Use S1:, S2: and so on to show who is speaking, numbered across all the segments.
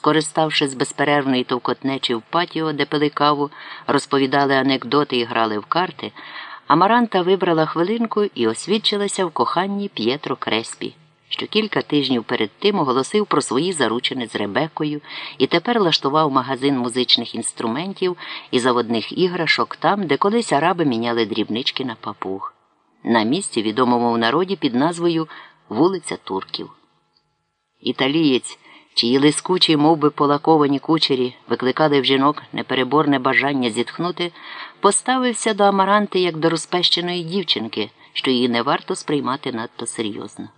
S1: Скориставшись безперервної товкотнечі в патіо, де пили каву, розповідали анекдоти і грали в карти, Амаранта вибрала хвилинку і освідчилася в коханні П'єтро Креспі, що кілька тижнів перед тим оголосив про свої заручини з Ребекою і тепер лаштував магазин музичних інструментів і заводних іграшок там, де колись араби міняли дрібнички на папуг. На місці, відомому в народі під назвою Вулиця Турків. Італієць, чиї лискучі, мов би полаковані кучері, викликали в жінок непереборне бажання зітхнути, поставився до Амаранти як до розпещеної дівчинки, що її не варто сприймати надто серйозно.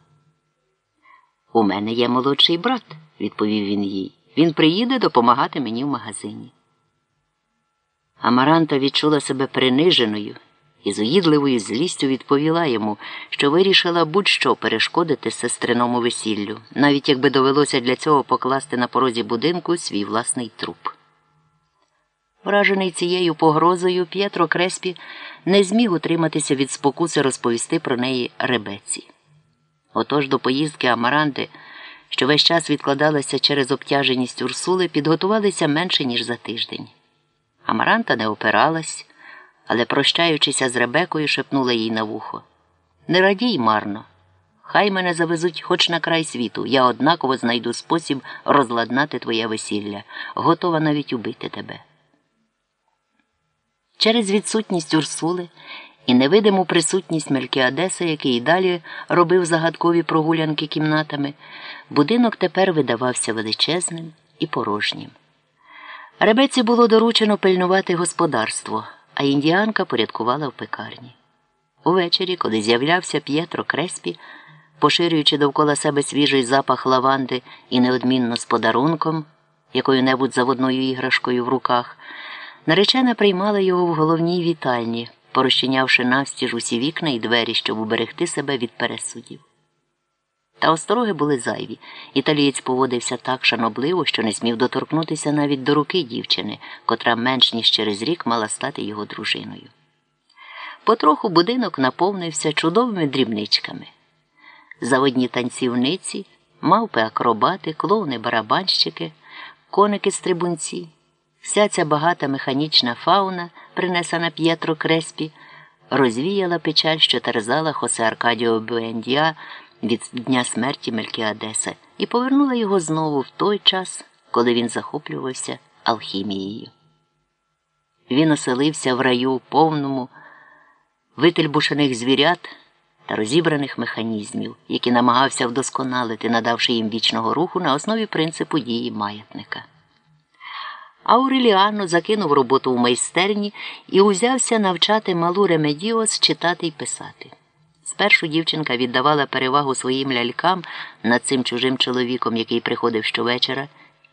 S1: У мене є молодший брат, відповів він їй. Він приїде допомагати мені в магазині. Амаранта відчула себе приниженою і з уїдливою злістю відповіла йому, що вирішила будь-що перешкодити сестриному весіллю, навіть якби довелося для цього покласти на порозі будинку свій власний труп. Вражений цією погрозою, П'єтро Креспі не зміг утриматися від спокуси розповісти про неї ребеці. Отож до поїздки Амаранти, що весь час відкладалася через обтяженість Урсули, підготувалися менше, ніж за тиждень. Амаранта не опиралась, але, прощаючися з Ребекою, шепнула їй на вухо Не радій марно. Хай мене завезуть хоч на край світу. Я однаково знайду спосіб розладнати твоє весілля, готова навіть убити тебе. Через відсутність Урсули і невидиму присутність Мелькіадеса, який і далі робив загадкові прогулянки кімнатами, будинок тепер видавався величезним і порожнім. Ребеці було доручено пильнувати господарство, а індіанка порядкувала в пекарні. Увечері, коли з'являвся П'єтро Креспі, поширюючи довкола себе свіжий запах лаванди і неодмінно з подарунком, якою небудь заводною іграшкою в руках, наречена приймала його в головній вітальні, порозчинявши навстіж усі вікна і двері, щоб уберегти себе від пересудів. Та остороги були зайві. Італієць поводився так шанобливо, що не змів доторкнутися навіть до руки дівчини, котра менш ніж через рік мала стати його дружиною. Потроху будинок наповнився чудовими дрібничками. Заводні танцівниці, мавпи акробати, клоуни барабанщики, коники стрибунці. Вся ця багата механічна фауна, принесена П'єтро Креспі, розвіяла печаль, що терзала Хосе Аркадіо Буендіа від дня смерті Мелькіадеса, і повернула його знову в той час, коли він захоплювався алхімією. Він оселився в раю повному вительбушених звірят та розібраних механізмів, які намагався вдосконалити, надавши їм вічного руху на основі принципу дії маятника. Ауреліано закинув роботу в майстерні і узявся навчати малу Ремедіос читати й писати. Спершу дівчинка віддавала перевагу своїм лялькам над цим чужим чоловіком, який приходив щовечора,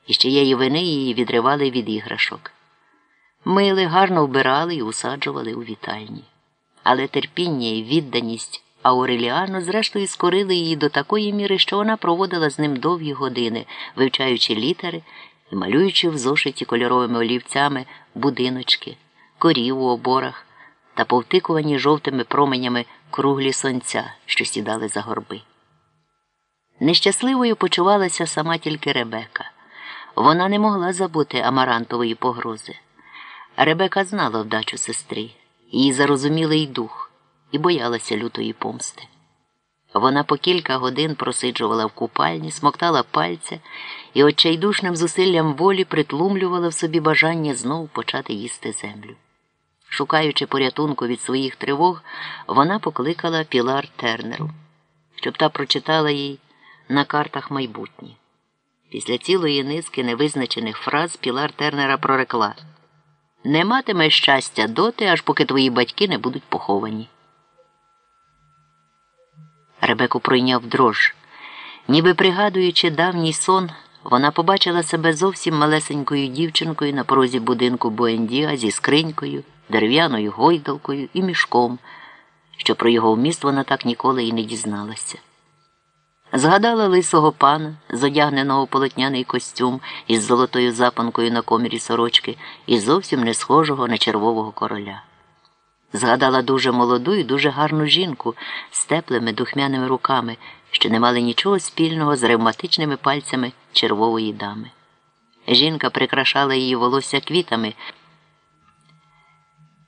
S1: і з чиєї вини її відривали від іграшок. Мили гарно вбирали і усаджували у вітальні. Але терпіння і відданість Ауреліано, зрештою, скорили її до такої міри, що вона проводила з ним довгі години, вивчаючи літери і малюючи в зошиті кольоровими олівцями будиночки, корів у оборах та повтикувані жовтими променями круглі сонця, що сідали за горби. Нещасливою почувалася сама тільки Ребека. Вона не могла забути амарантової погрози. Ребека знала вдачу сестри, її зарозумілий дух і боялася лютої помсти. Вона по кілька годин просиджувала в купальні, смоктала пальця і отчайдушним зусиллям волі притлумлювала в собі бажання знову почати їсти землю. Шукаючи порятунку від своїх тривог, вона покликала Пілар Тернеру, щоб та прочитала їй на картах майбутнє. Після цілої низки невизначених фраз Пілар Тернера прорекла Не матиме щастя доти, аж поки твої батьки не будуть поховані. Ребеку пройняв дрож. Ніби пригадуючи давній сон, вона побачила себе зовсім малесенькою дівчинкою на порозі будинку Буендіа зі скринькою, дерев'яною гойдалкою і мішком, що про його вміст вона так ніколи і не дізналася. Згадала лисого пана, зодягненого полотняний костюм із золотою запанкою на комірі сорочки і зовсім не схожого на червового короля. Згадала дуже молоду і дуже гарну жінку з теплими духмяними руками, що не мали нічого спільного з ревматичними пальцями червової дами. Жінка прикрашала її волосся квітами,